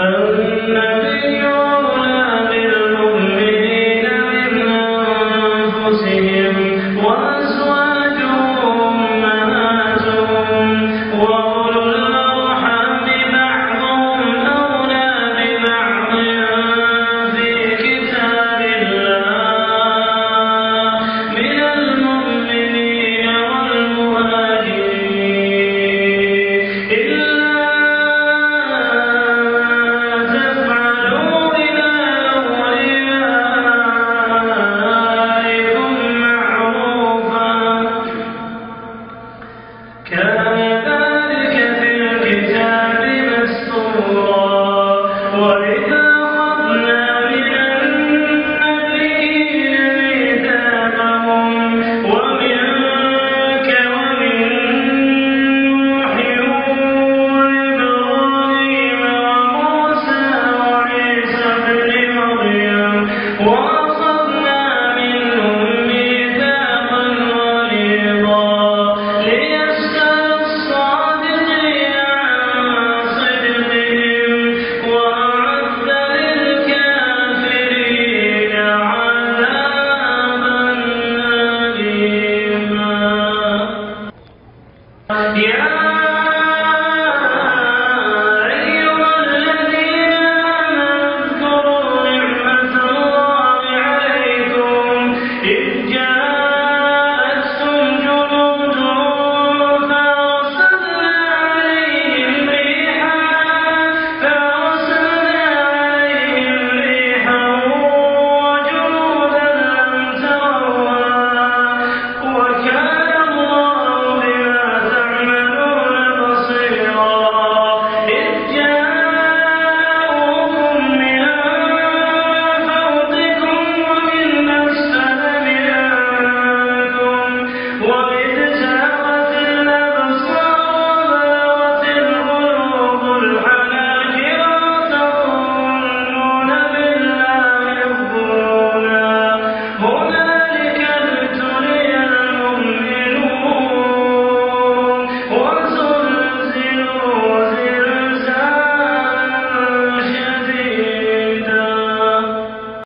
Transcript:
النبي أولى بالمؤمنين